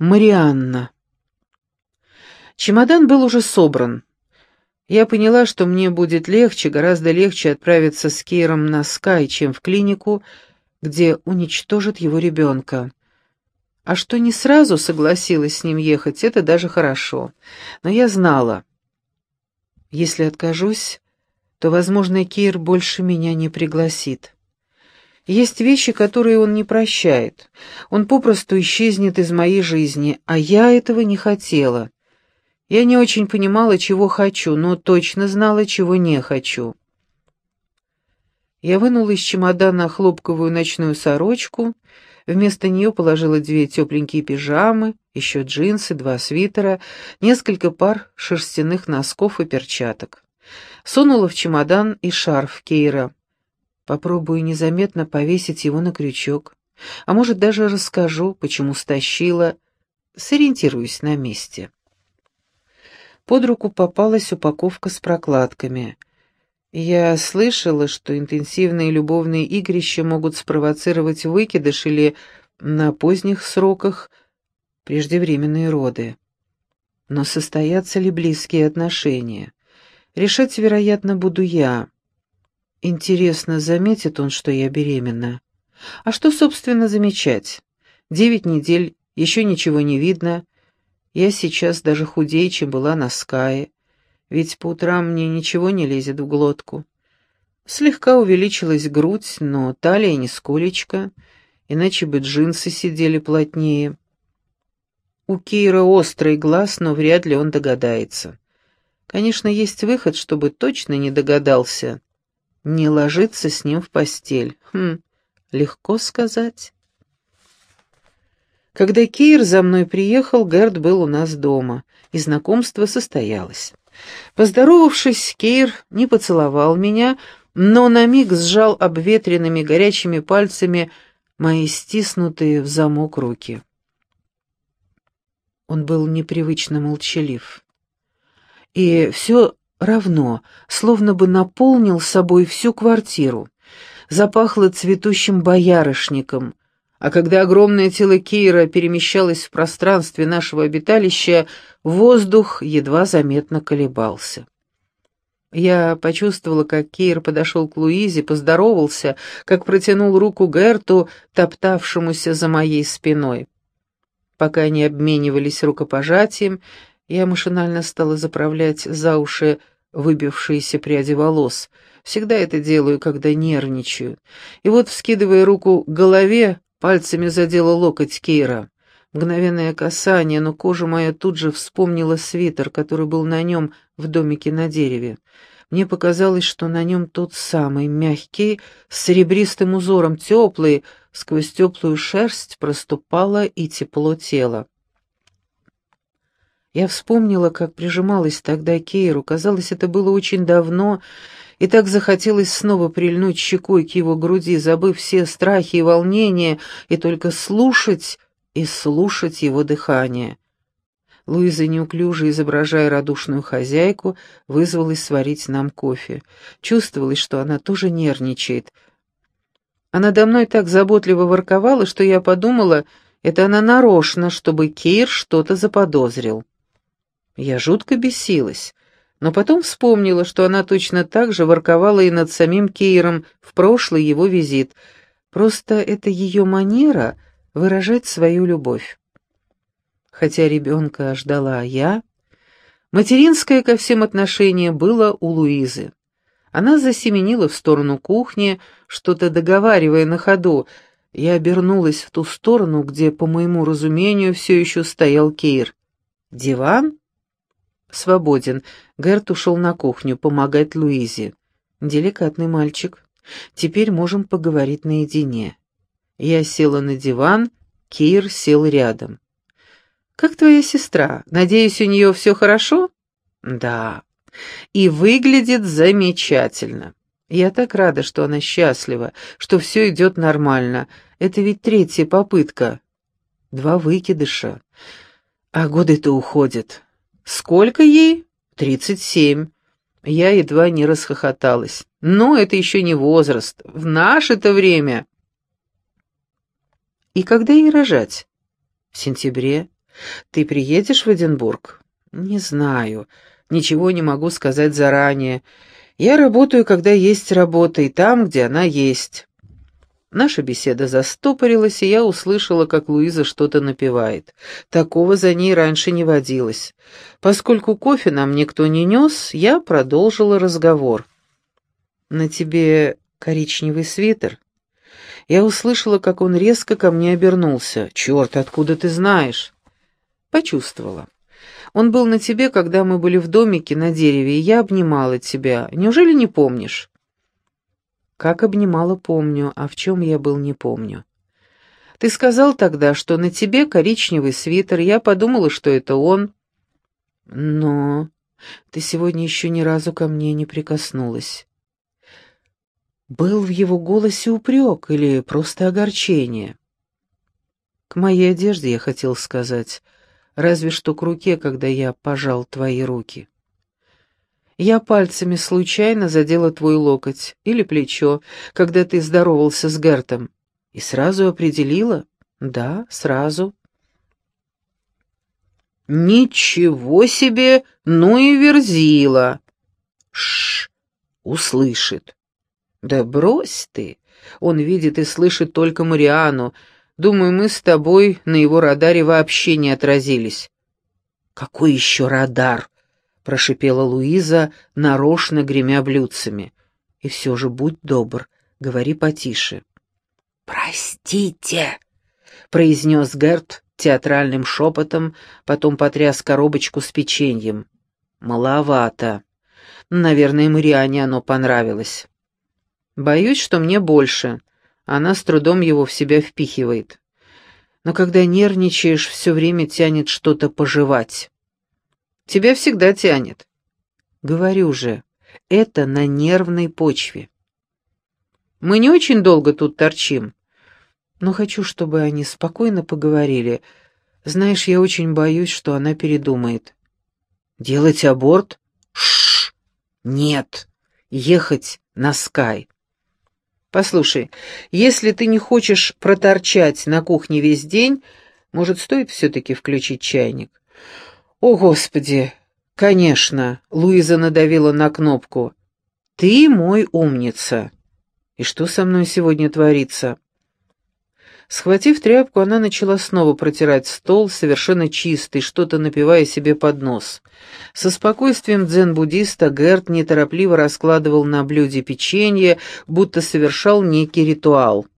Марианна. Чемодан был уже собран. Я поняла, что мне будет легче, гораздо легче отправиться с Кейром на Скай, чем в клинику, где уничтожат его ребенка. А что не сразу согласилась с ним ехать, это даже хорошо. Но я знала, если откажусь, то, возможно, Кейр больше меня не пригласит. Есть вещи, которые он не прощает. Он попросту исчезнет из моей жизни, а я этого не хотела. Я не очень понимала, чего хочу, но точно знала, чего не хочу. Я вынула из чемодана хлопковую ночную сорочку, вместо нее положила две тепленькие пижамы, еще джинсы, два свитера, несколько пар шерстяных носков и перчаток. Сунула в чемодан и шарф Кейра. Попробую незаметно повесить его на крючок. А может, даже расскажу, почему стащила. Сориентируюсь на месте. Под руку попалась упаковка с прокладками. Я слышала, что интенсивные любовные игрища могут спровоцировать выкидыш или, на поздних сроках, преждевременные роды. Но состоятся ли близкие отношения? Решать, вероятно, буду я. Интересно, заметит он, что я беременна? А что, собственно, замечать? Девять недель, еще ничего не видно. Я сейчас даже худее, чем была на Скае, ведь по утрам мне ничего не лезет в глотку. Слегка увеличилась грудь, но талия нисколечко, иначе бы джинсы сидели плотнее. У Кира острый глаз, но вряд ли он догадается. Конечно, есть выход, чтобы точно не догадался — не ложиться с ним в постель. Хм, легко сказать. Когда Кейр за мной приехал, Герд был у нас дома, и знакомство состоялось. Поздоровавшись, Кейр не поцеловал меня, но на миг сжал обветренными горячими пальцами мои стиснутые в замок руки. Он был непривычно молчалив. И все равно, словно бы наполнил собой всю квартиру. Запахло цветущим боярышником, а когда огромное тело Кейра перемещалось в пространстве нашего обиталища, воздух едва заметно колебался. Я почувствовала, как Кейр подошел к Луизе, поздоровался, как протянул руку Герту, топтавшемуся за моей спиной. Пока они обменивались рукопожатием, я машинально стала заправлять за уши выбившиеся пряди волос. Всегда это делаю, когда нервничаю. И вот, вскидывая руку к голове, пальцами задела локоть Кейра. Мгновенное касание, но кожа моя тут же вспомнила свитер, который был на нем в домике на дереве. Мне показалось, что на нем тот самый, мягкий, с серебристым узором, теплый, сквозь теплую шерсть проступало и тепло тела. Я вспомнила, как прижималась тогда Кейру. Казалось, это было очень давно, и так захотелось снова прильнуть щекой к его груди, забыв все страхи и волнения, и только слушать и слушать его дыхание. Луиза, неуклюже изображая радушную хозяйку, вызвалась сварить нам кофе. Чувствовалось, что она тоже нервничает. Она до мной так заботливо ворковала, что я подумала, это она нарочно, чтобы Кейр что-то заподозрил. Я жутко бесилась, но потом вспомнила, что она точно так же ворковала и над самим Кейром в прошлый его визит. Просто это ее манера выражать свою любовь. Хотя ребенка ждала я, материнское ко всем отношение было у Луизы. Она засеменила в сторону кухни, что-то договаривая на ходу. Я обернулась в ту сторону, где, по моему разумению, все еще стоял Кейр. «Диван?» Свободен. Герт ушел на кухню помогать Луизе. Деликатный мальчик. Теперь можем поговорить наедине. Я села на диван, Кир сел рядом. «Как твоя сестра? Надеюсь, у нее все хорошо?» «Да. И выглядит замечательно. Я так рада, что она счастлива, что все идет нормально. Это ведь третья попытка. Два выкидыша. А годы-то уходят. «Сколько ей?» «Тридцать семь». Я едва не расхохоталась. «Но это еще не возраст. В наше-то время...» «И когда ей рожать?» «В сентябре. Ты приедешь в Эдинбург? Не знаю. Ничего не могу сказать заранее. Я работаю, когда есть работа, и там, где она есть. Наша беседа застопорилась, и я услышала, как Луиза что-то напевает. Такого за ней раньше не водилось. Поскольку кофе нам никто не нес, я продолжила разговор. «На тебе коричневый свитер?» Я услышала, как он резко ко мне обернулся. «Черт, откуда ты знаешь?» «Почувствовала. Он был на тебе, когда мы были в домике на дереве, и я обнимала тебя. Неужели не помнишь?» Как обнимала, помню, а в чем я был, не помню. Ты сказал тогда, что на тебе коричневый свитер, я подумала, что это он. Но ты сегодня еще ни разу ко мне не прикоснулась. Был в его голосе упрек или просто огорчение? К моей одежде я хотел сказать, разве что к руке, когда я пожал твои руки. Я пальцами случайно задела твой локоть или плечо, когда ты здоровался с Гертом, и сразу определила? Да, сразу. Ничего себе, ну и верзила. Шш, услышит. Да брось ты. Он видит и слышит только Мариану. Думаю, мы с тобой на его радаре вообще не отразились. Какой еще радар? Прошипела Луиза, нарочно гремя блюдцами. «И все же будь добр, говори потише». «Простите», — произнес Герт театральным шепотом, потом потряс коробочку с печеньем. «Маловато. Наверное, Мариане оно понравилось. Боюсь, что мне больше. Она с трудом его в себя впихивает. Но когда нервничаешь, все время тянет что-то пожевать». Тебя всегда тянет. Говорю же, это на нервной почве. Мы не очень долго тут торчим, но хочу, чтобы они спокойно поговорили. Знаешь, я очень боюсь, что она передумает. Делать аборт? Шш! Нет. Ехать на Скай. Послушай, если ты не хочешь проторчать на кухне весь день, может, стоит все-таки включить чайник? «О, Господи! Конечно!» — Луиза надавила на кнопку. «Ты мой умница!» «И что со мной сегодня творится?» Схватив тряпку, она начала снова протирать стол, совершенно чистый, что-то напивая себе под нос. Со спокойствием дзен-буддиста Герт неторопливо раскладывал на блюде печенье, будто совершал некий ритуал.